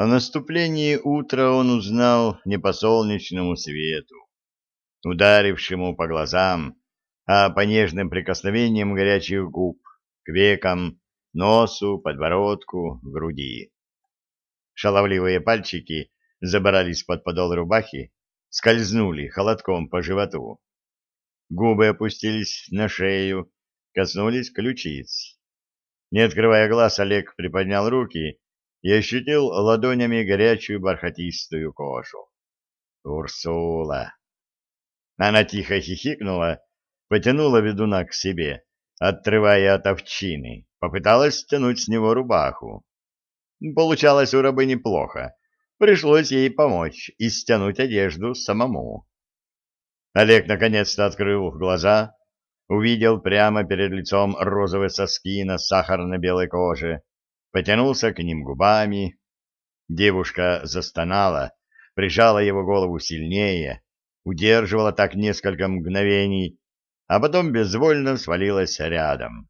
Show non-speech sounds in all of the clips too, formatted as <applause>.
О наступлении утра он узнал не по солнечному свету, ударившему по глазам, а по нежным прикосновениям горячих губ, к векам, носу, подбородку, груди. Шаловливые пальчики забрались под подол рубахи, скользнули холодком по животу. Губы опустились на шею, коснулись ключиц. Не открывая глаз, Олег приподнял руки и ощутил ладонями горячую бархатистую кожу. Урсула! Она тихо хихикнула, потянула ведуна к себе, отрывая от овчины, попыталась стянуть с него рубаху. Получалось у рабы неплохо. Пришлось ей помочь и стянуть одежду самому. Олег наконец-то открыл глаза, увидел прямо перед лицом розовые соски на сахарно-белой коже, потянулся к ним губами. Девушка застонала, прижала его голову сильнее, удерживала так несколько мгновений, а потом безвольно свалилась рядом.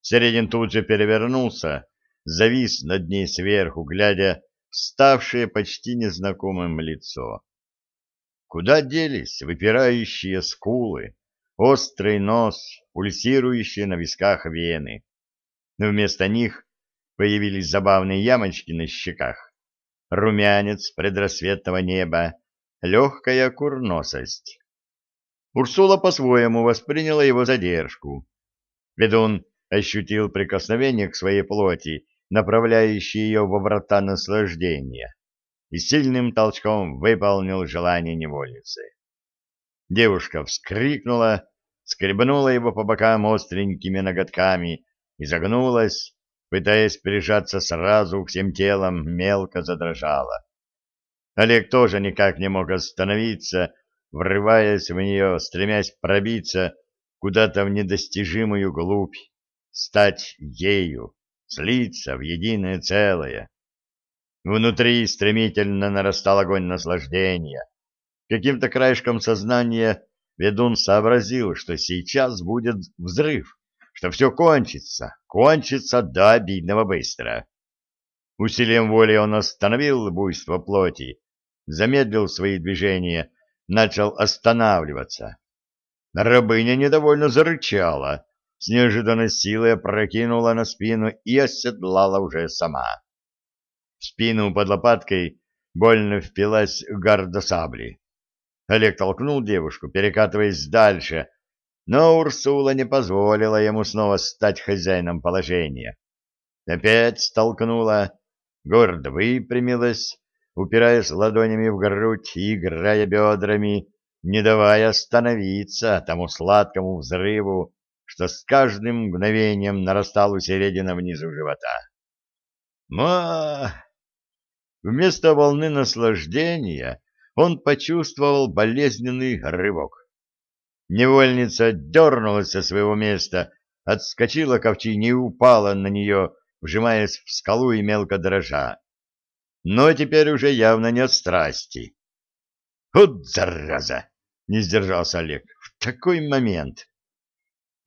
Середин тут же перевернулся, завис над ней сверху, глядя в ставшее почти незнакомым лицо. Куда делись выпирающие скулы, острый нос, пульсирующие на висках вены? Но вместо них Появились забавные ямочки на щеках, румянец предрассветного неба, легкая курносость. Урсула по-своему восприняла его задержку. Ведун ощутил прикосновение к своей плоти, направляющее ее во врата наслаждения, и сильным толчком выполнил желание невольницы. Девушка вскрикнула, скребнула его по бокам остренькими ноготками, изогнулась, пытаясь прижаться сразу всем телом, мелко задрожала. Олег тоже никак не мог остановиться, врываясь в нее, стремясь пробиться куда-то в недостижимую глубь, стать ею, слиться в единое целое. Внутри стремительно нарастал огонь наслаждения. Каким-то краешком сознания ведун сообразил, что сейчас будет взрыв что все кончится, кончится до обидного быстро. Усилием воли он остановил буйство плоти, замедлил свои движения, начал останавливаться. Рабыня недовольно зарычала, с неожиданной силой опрокинула на спину и оседлала уже сама. В спину под лопаткой больно впилась гарда сабли. Олег толкнул девушку, перекатываясь дальше, но Урсула не позволила ему снова стать хозяином положения. Опять столкнула, гордо выпрямилась, упираясь ладонями в грудь и играя бедрами, не давая остановиться тому сладкому взрыву, что с каждым мгновением нарастал у середины внизу живота. Ма! Вместо волны наслаждения он почувствовал болезненный рывок. Невольница дернулась со своего места, отскочила к и упала на нее, вжимаясь в скалу и мелко дрожа. Но теперь уже явно не от страсти. «Вот зараза!» — не сдержался Олег. «В такой момент!»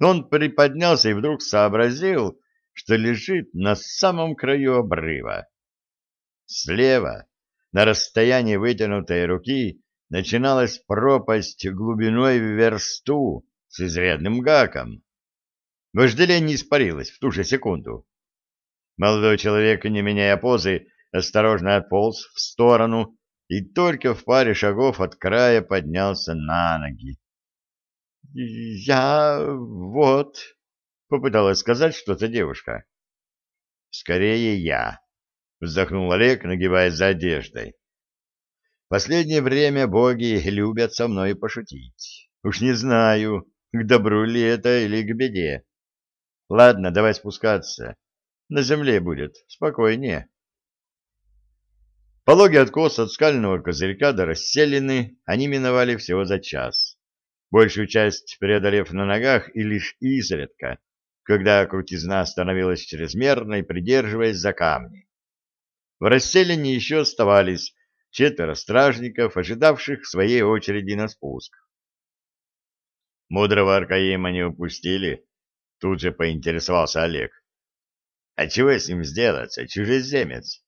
Он приподнялся и вдруг сообразил, что лежит на самом краю обрыва. Слева, на расстоянии вытянутой руки, начиналась пропасть глубиной в версту с изрядным гаком. Вожделение испарилось в ту же секунду. Молодой человек, не меняя позы, осторожно отполз в сторону и только в паре шагов от края поднялся на ноги. — Я вот... — попыталась сказать что-то девушка. — Скорее я, — вздохнул Олег, нагибаясь за одеждой. Последнее время боги любят со мной пошутить. Уж не знаю, к добру ли это или к беде. Ладно, давай спускаться. На земле будет спокойнее. Пологий откос от скального козырька до расселены они миновали всего за час. Большую часть преодолев на ногах и лишь изредка, когда крутизна становилась чрезмерной, придерживаясь за камни. В расселении еще оставались четверо стражников, ожидавших своей очереди на спуск. Мудрого Аркаима не упустили, тут же поинтересовался Олег. А чего с ним сделаться, чужеземец?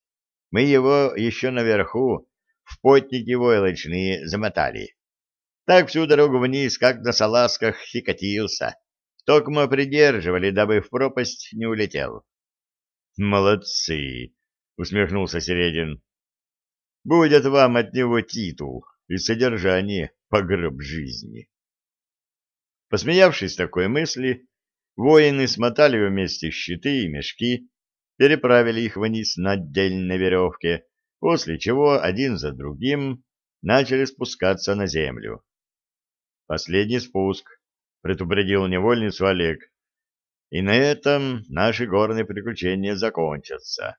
Мы его еще наверху в потники войлочные замотали. Так всю дорогу вниз, как на салазках, и катился. Токмо придерживали, дабы в пропасть не улетел. — Молодцы! — усмехнулся Середин. — Будет вам от него титул и содержание по гроб жизни. Посмеявшись такой мысли, воины смотали вместе щиты и мешки, переправили их вниз на отдельной веревке, после чего один за другим начали спускаться на землю. Последний спуск, предупредил невольницу Олег. И на этом наши горные приключения закончатся.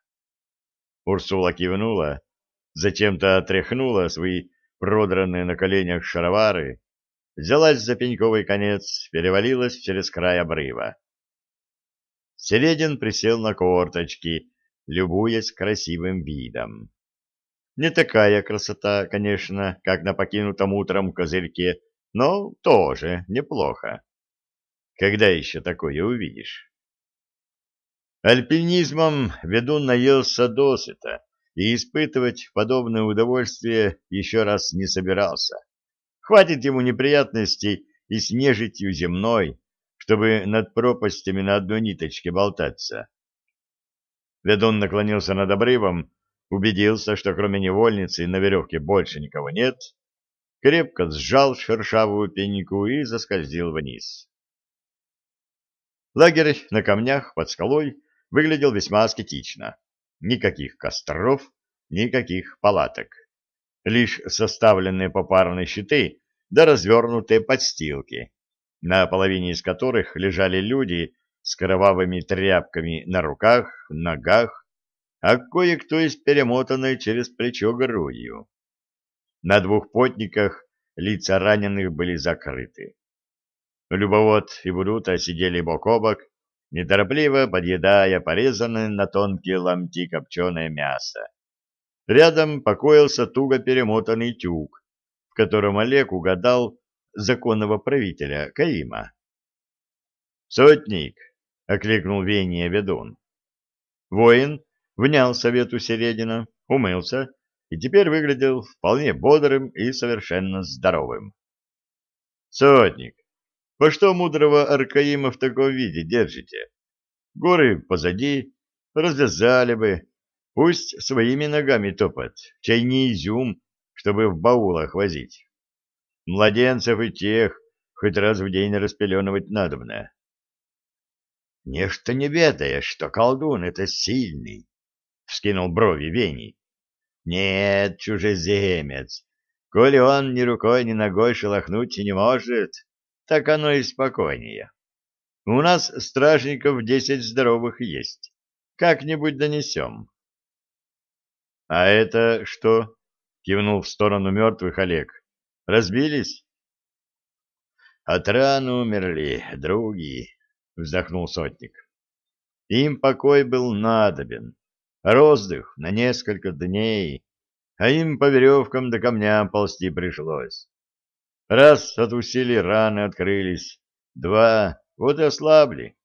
Урсула кивнула, зачем-то отряхнула свои продранные на коленях шаровары, взялась за пеньковый конец, перевалилась через край обрыва. Середин присел на корточки, любуясь красивым видом. Не такая красота, конечно, как на покинутом утром козырьке но тоже неплохо. Когда еще такое увидишь? Альпинизмом ведун наелся досыта и испытывать подобное удовольствие еще раз не собирался. Хватит ему неприятностей и с нежитью земной, чтобы над пропастями на одной ниточке болтаться. Ведун наклонился над обрывом, убедился, что кроме невольницы на веревке больше никого нет, крепко сжал шершавую пеньку и заскользил вниз. Лагерь на камнях под скалой выглядел весьма аскетично. Никаких костров, никаких палаток. Лишь составленные попарные щиты да развернутые подстилки, на половине из которых лежали люди с кровавыми тряпками на руках, ногах, а кое-кто из перемотанной через плечо грудью. На двух потниках лица раненых были закрыты. Любовод и Бурута сидели бок о бок, неторопливо подъедая порезанное на тонкие ломти копченое мясо. Рядом покоился туго перемотанный тюк, в котором Олег угадал законного правителя Каима. «Сотник!» — окликнул Вения ведун. Воин внял совету Середина, умылся и теперь выглядел вполне бодрым и совершенно здоровым. «Сотник, по что мудрого Аркаима в таком виде держите? Горы позади, развязали бы, пусть своими ногами топот, чай не изюм, чтобы в баулах возить. Младенцев и тех хоть раз в день распеленывать надобно». «Нечто не ведаешь, что колдун — это сильный», — вскинул брови Вений. Нет, чужеземец, коли он ни рукой, ни ногой шелохнуть не может, так оно и спокойнее. У нас стражников десять здоровых есть. Как-нибудь донесем. — А это что? — кивнул в сторону мертвых Олег. — Разбились? — От ран умерли, други, — вздохнул сотник. Им покой был надобен роздых на несколько дней, а им по веревкам до камням ползти пришлось. Раз от усилий раны открылись, два — вот и ослабли.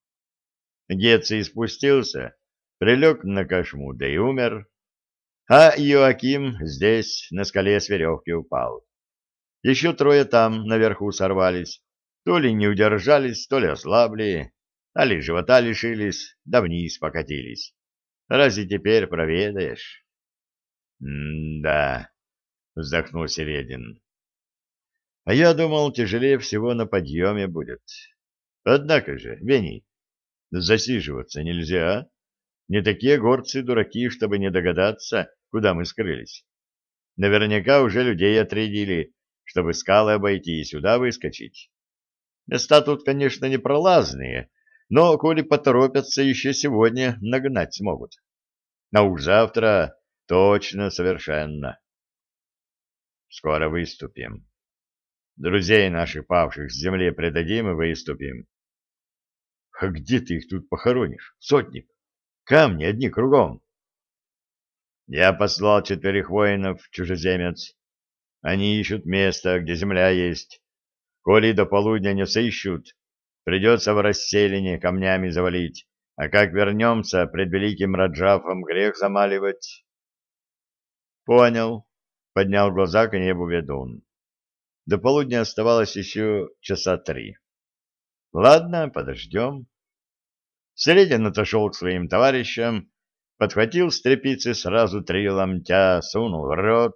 Геций спустился, прилег на кошму, да и умер. А Иоаким здесь, на скале с веревки упал. Еще трое там, наверху, сорвались. То ли не удержались, то ли ослабли, а ли живота лишились, да вниз покатились. Разве теперь проведаешь? — Да, — вздохнул Середин. — А я думал, тяжелее всего на подъеме будет. Однако же, Вений, засиживаться нельзя. Не такие горцы дураки, чтобы не догадаться, куда мы скрылись. Наверняка уже людей отрядили, чтобы скалы обойти и сюда выскочить. Места тут, конечно, не пролазные, но, коли поторопятся, еще сегодня нагнать смогут. А уж завтра точно совершенно. Скоро выступим. Друзей наших павших с земле предадим и выступим. А где ты их тут похоронишь, сотник? Камни одни кругом. Я послал четверых воинов, чужеземец. Они ищут место, где земля есть. Коли до полудня не сыщут, Придется в расселине камнями завалить, а как вернемся, пред великим Раджафом грех замаливать. Понял. Поднял глаза к небу ведун. До полудня оставалось еще часа три. Ладно, подождем. Середин отошел к своим товарищам, подхватил с тряпицы сразу три ломтя, сунул в рот,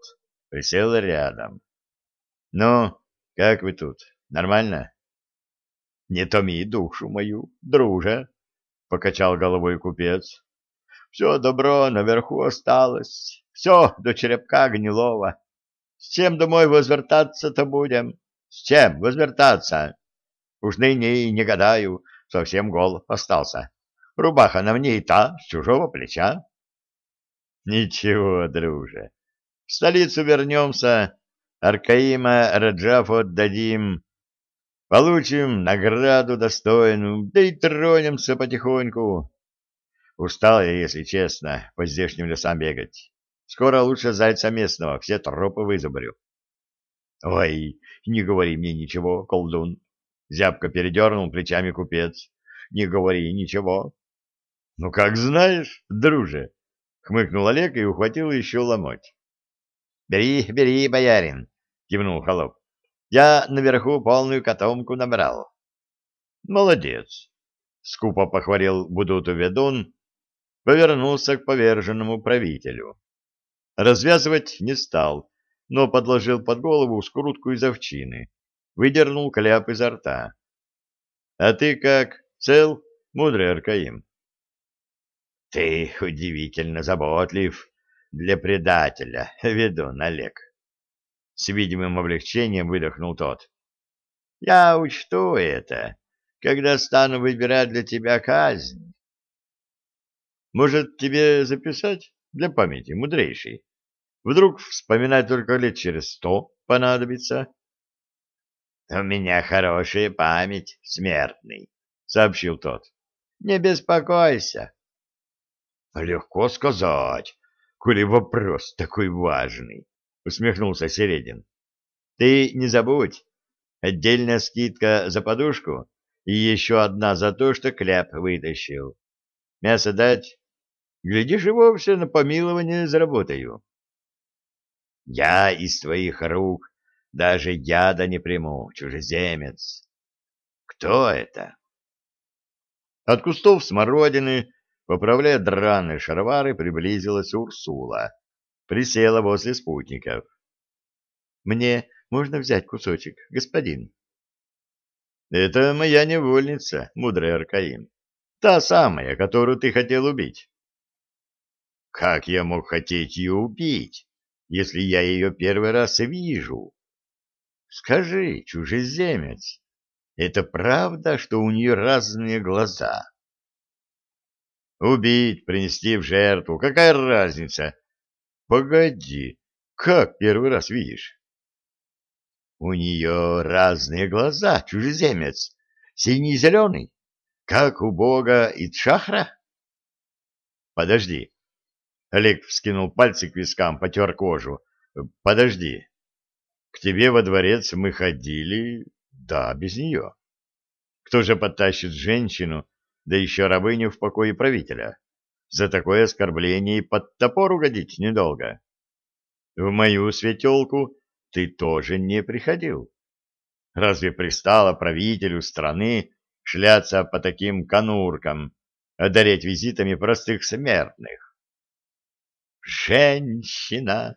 присел рядом. — Ну, как вы тут? Нормально? — Не томи душу мою, друже, — покачал головой купец. — Все добро наверху осталось, все до черепка гнилого. С чем домой возвертаться-то будем? С чем возвертаться? Уж ныне и не гадаю, совсем гол остался. Рубаха на мне и та, с чужого плеча. Ничего, друже, в столицу вернемся, Аркаима Раджафу отдадим, получим награду достойную, да и тронемся потихоньку. Устал я, если честно, по здешним лесам бегать. Скоро лучше зайца местного, все тропы вызубрю. — Ой, не говори мне ничего, колдун. Зябко передернул плечами купец. — Не говори ничего. — Ну, как знаешь, друже, — хмыкнул Олег и ухватил еще ломоть. — Бери, бери, боярин, — кивнул холоп. — Я наверху полную котомку набрал. — Молодец, — скупо похвалил Будуту ведун, повернулся к поверженному правителю. Развязывать не стал, но подложил под голову скрутку из овчины, выдернул кляп изо рта. — А ты как, цел, мудрый Аркаим? — Ты удивительно заботлив для предателя, <laughs> ведун Олег. С видимым облегчением выдохнул тот. — Я учту это, когда стану выбирать для тебя казнь. — Может, тебе записать для памяти, мудрейший? Вдруг вспоминать только лет через сто понадобится? — У меня хорошая память, смертный, — сообщил тот. — Не беспокойся. — Легко сказать, коли вопрос такой важный, — усмехнулся Середин. — Ты не забудь, отдельная скидка за подушку и еще одна за то, что кляп вытащил. Мясо дать? Глядишь, и вовсе на помилование заработаю. — Я из твоих рук даже яда не приму, чужеземец. — Кто это? От кустов смородины Поправляя драные шаровары, приблизилась Урсула. Присела возле спутников. — Мне можно взять кусочек, господин? — Это моя невольница, мудрый Аркаим. Та самая, которую ты хотел убить. — Как я мог хотеть ее убить, если я ее первый раз вижу? Скажи, чужеземец, это правда, что у нее разные глаза? Убить, принести в жертву, какая разница? Погоди, как первый раз видишь? У нее разные глаза, чужеземец, синий и зеленый, как у бога Итшахра. Подожди. Олег вскинул пальцы к вискам, потер кожу. Подожди. К тебе во дворец мы ходили, да, без нее. Кто же подтащит женщину, да еще рабыню в покое правителя. За такое оскорбление и под топор угодить недолго. В мою светелку ты тоже не приходил. Разве пристало правителю страны шляться по таким конуркам, одарять визитами простых смертных? «Женщина!»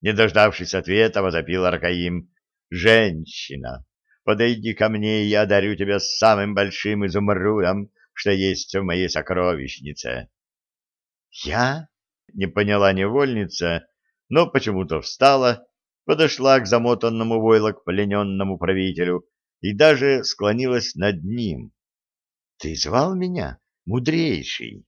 Не дождавшись ответа, возопил Аркаим. «Женщина! Подойди ко мне, и я одарю тебя самым большим изумрудом, что есть в моей сокровищнице. Я? Не поняла невольница, но почему-то встала, подошла к замотанному войлок плененному правителю и даже склонилась над ним. Ты звал меня, мудрейший?